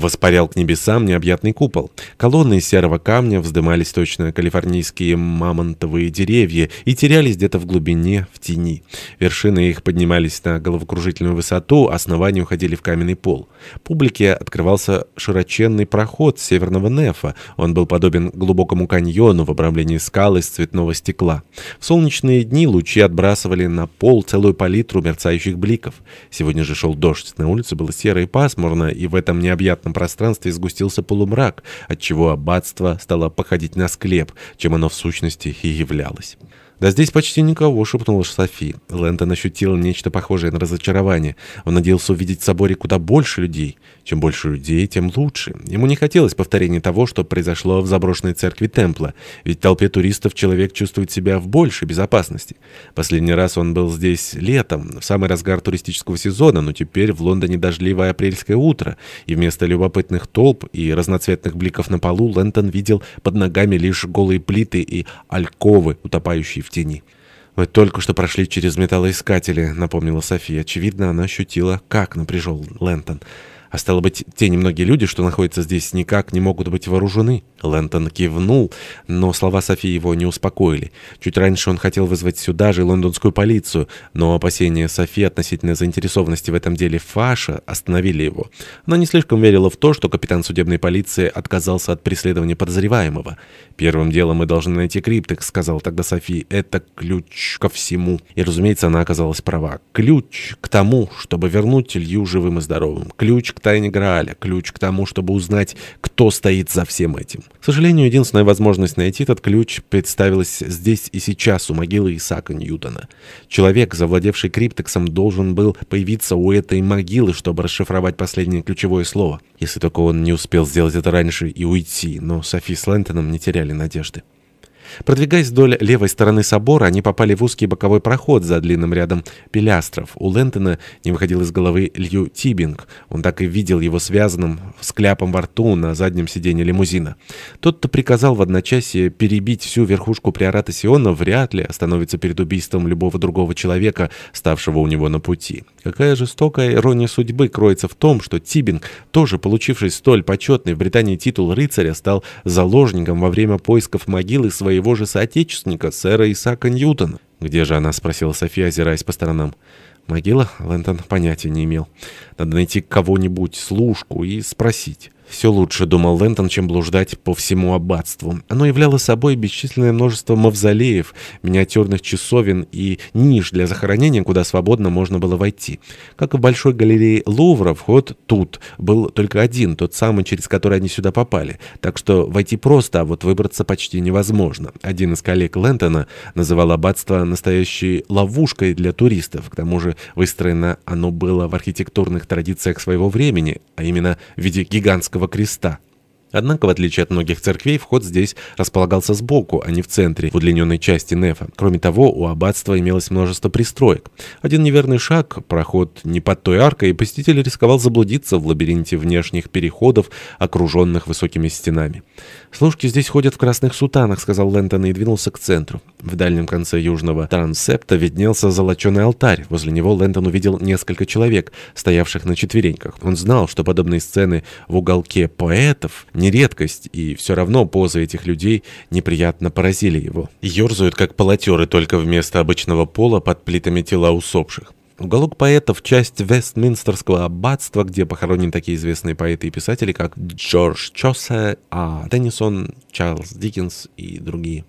воспарял к небесам необъятный купол. Колонны из серого камня вздымались точно калифорнийские мамонтовые деревья и терялись где-то в глубине, в тени. Вершины их поднимались на головокружительную высоту, основания уходили в каменный пол. Публике открывался широченный проход северного нефа. Он был подобен глубокому каньону в обрамлении скал из цветного стекла. В солнечные дни лучи отбрасывали на пол целую палитру мерцающих бликов. Сегодня же шел дождь. На улице было серо и пасмурно, и в этом необъятном необъятном пространстве сгустился полумрак, отчего аббатство стало походить на склеп, чем оно в сущности и являлось. «Да здесь почти никого», — шепнула Софи. Лэнтон ощутил нечто похожее на разочарование. Он надеялся увидеть в соборе куда больше людей. Чем больше людей, тем лучше. Ему не хотелось повторения того, что произошло в заброшенной церкви Темпла. Ведь в толпе туристов человек чувствует себя в большей безопасности. Последний раз он был здесь летом, в самый разгар туристического сезона, но теперь в Лондоне дождливое апрельское утро, и вместо любопытных толп и разноцветных бликов на полу Лэнтон видел под ногами лишь голые плиты и альковы, утопающие в тени. «Мы только что прошли через металлоискатели», — напомнила София. Очевидно, она ощутила, как напряжен Лэнтон. А стало быть, те немногие люди, что находятся здесь, никак не могут быть вооружены. Лэнтон кивнул, но слова Софии его не успокоили. Чуть раньше он хотел вызвать сюда же лондонскую полицию, но опасения Софии относительно заинтересованности в этом деле Фаша остановили его. Она не слишком верила в то, что капитан судебной полиции отказался от преследования подозреваемого. «Первым делом мы должны найти криптекс», — сказал тогда София. «Это ключ ко всему». И, разумеется, она оказалась права. Ключ к тому, чтобы вернуть Илью живым и здоровым. Ключ к тайне Грааля. Ключ к тому, чтобы узнать, кто стоит за всем этим. К сожалению, единственная возможность найти этот ключ представилась здесь и сейчас, у могилы Исаака Ньютона. Человек, завладевший криптексом, должен был появиться у этой могилы, чтобы расшифровать последнее ключевое слово. Если только он не успел сделать это раньше и уйти, но Софи с Лэнтоном не теряли надежды. Продвигаясь вдоль левой стороны собора, они попали в узкий боковой проход за длинным рядом пилястров. У Лэнтона не выходил из головы Лью Тибинг. Он так и видел его связанным с кляпом во рту на заднем сиденье лимузина. Тот-то приказал в одночасье перебить всю верхушку приората Сиона, вряд ли остановится перед убийством любого другого человека, ставшего у него на пути. Какая жестокая ирония судьбы кроется в том, что Тибинг, тоже получивший столь почетный в Британии титул рыцаря, стал заложником во время поисков могилы своего его же соотечественника, сэра Исаака Ньютона. «Где же она?» — спросила София, озираясь по сторонам. «Могила?» — Лэнтон понятия не имел. «Надо найти кого-нибудь, служку, и спросить». Все лучше, думал Лэнтон, чем блуждать по всему аббатству. Оно являло собой бесчисленное множество мавзолеев, миниатюрных часовен и ниш для захоронения, куда свободно можно было войти. Как и в большой галерее Лувра, вход тут был только один, тот самый, через который они сюда попали. Так что войти просто, а вот выбраться почти невозможно. Один из коллег Лэнтона называл аббатство настоящей ловушкой для туристов. К тому же выстроено оно было в архитектурных традициях своего времени, а именно в виде гигантского Греческого креста. Однако, в отличие от многих церквей, вход здесь располагался сбоку, а не в центре, в удлиненной части нефа. Кроме того, у аббатства имелось множество пристроек. Один неверный шаг, проход не под той аркой, и посетитель рисковал заблудиться в лабиринте внешних переходов, окруженных высокими стенами. «Служки здесь ходят в красных сутанах», — сказал Лэнтон и двинулся к центру. В дальнем конце южного трансепта виднелся золоченый алтарь. Возле него Лэнтон увидел несколько человек, стоявших на четвереньках. Он знал, что подобные сцены в уголке поэтов не редкость, и все равно позы этих людей неприятно поразили его. Ёрзают, как полотеры, только вместо обычного пола под плитами тела усопших. Уголок поэтов – часть Вестминстерского аббатства, где похоронены такие известные поэты и писатели, как Джордж Чоссе, а Теннисон, Чарльз Диккенс и другие.